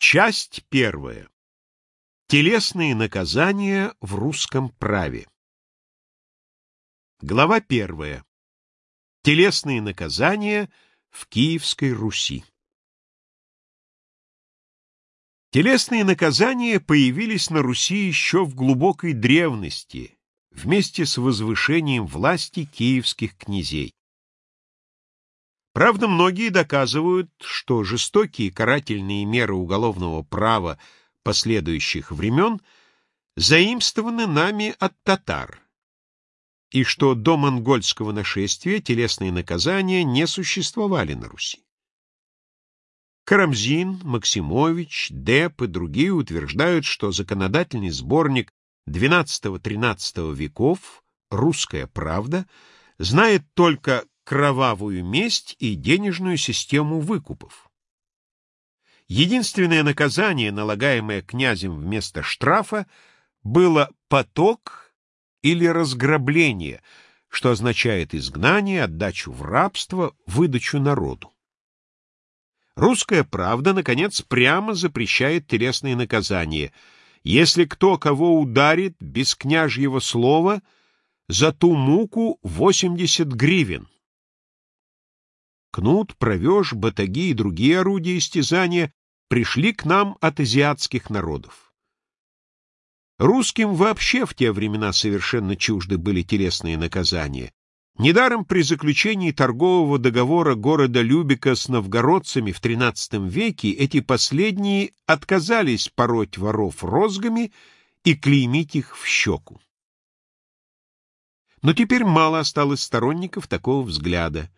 Часть первая. Телесные наказания в русском праве. Глава первая. Телесные наказания в Киевской Руси. Телесные наказания появились на Руси еще в глубокой древности, вместе с возвышением власти киевских князей. Правда, многие доказывают, что жестокие карательные меры уголовного права последующих времен заимствованы нами от татар, и что до монгольского нашествия телесные наказания не существовали на Руси. Карамзин, Максимович, Деп и другие утверждают, что законодательный сборник XII-XIII веков «Русская правда» знает только кровавую месть и денежную систему выкупов. Единственное наказание, налагаемое князем вместо штрафа, было поток или разграбление, что означает изгнание, отдачу в рабство, выдачу народу. Русская правда, наконец, прямо запрещает телесные наказания. Если кто кого ударит без княжьего слова, за ту муку 80 гривен. Кнут, провеж, батаги и другие орудия истязания пришли к нам от азиатских народов. Русским вообще в те времена совершенно чужды были телесные наказания. Недаром при заключении торгового договора города Любека с новгородцами в XIII веке эти последние отказались пороть воров розгами и клеймить их в щеку. Но теперь мало осталось сторонников такого взгляда.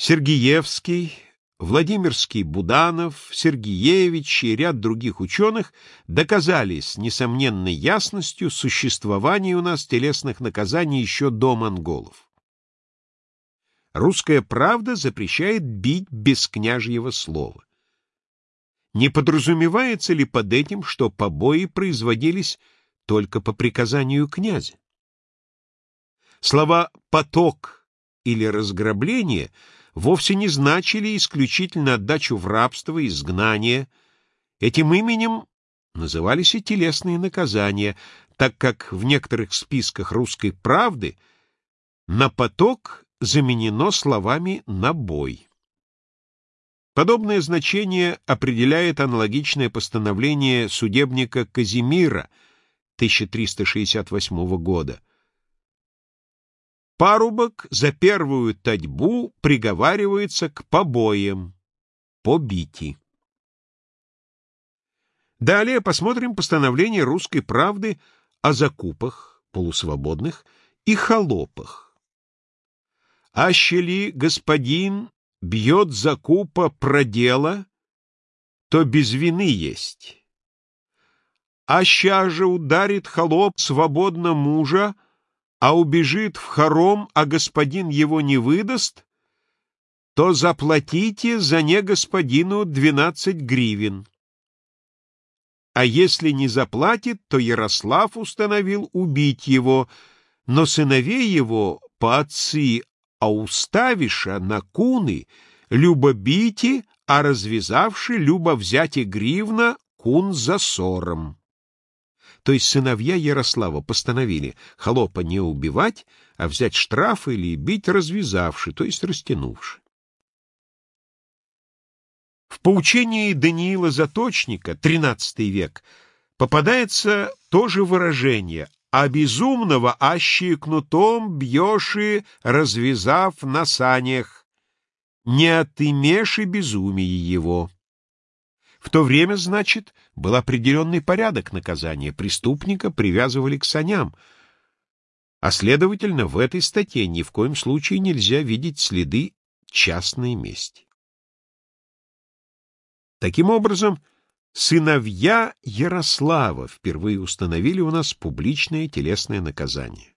Сергеевский, Владимирский Буданов, Сергеевич и ряд других ученых доказали с несомненной ясностью существование у нас телесных наказаний еще до монголов. Русская правда запрещает бить без княжьего слова. Не подразумевается ли под этим, что побои производились только по приказанию князя? Слова «поток» или «разграбление» — вовсе не значили исключительно отдачу в рабство, изгнание. Этим именем назывались и телесные наказания, так как в некоторых списках русской правды на поток заменено словами «на бой». Подобное значение определяет аналогичное постановление судебника Казимира 1368 года, Парубок за первую татьбу приговаривается к побоям, побити. Далее посмотрим постановление русской правды о закупах полусвободных и холопах. Ащели господин бьет закупа продела, то без вины есть. Аща же ударит холоп свободно мужа, а убежит в хором, а господин его не выдаст, то заплатите за не господину двенадцать гривен. А если не заплатит, то Ярослав установил убить его, но сыновей его по отцы Ауставиша на куны любо бите, а развязавши любо взяти гривна кун за сором то есть сыновья Ярослава, постановили холопа не убивать, а взять штраф или бить развязавши, то есть растянувши. В поучении Даниила Заточника, XIII век, попадается тоже выражение «А безумного аще кнутом бьеши, развязав на санях, не отымеши безумие его». В то время, значит, был определенный порядок наказания. Преступника привязывали к саням. А следовательно, в этой статье ни в коем случае нельзя видеть следы частной мести. Таким образом, сыновья Ярослава впервые установили у нас публичное телесное наказание.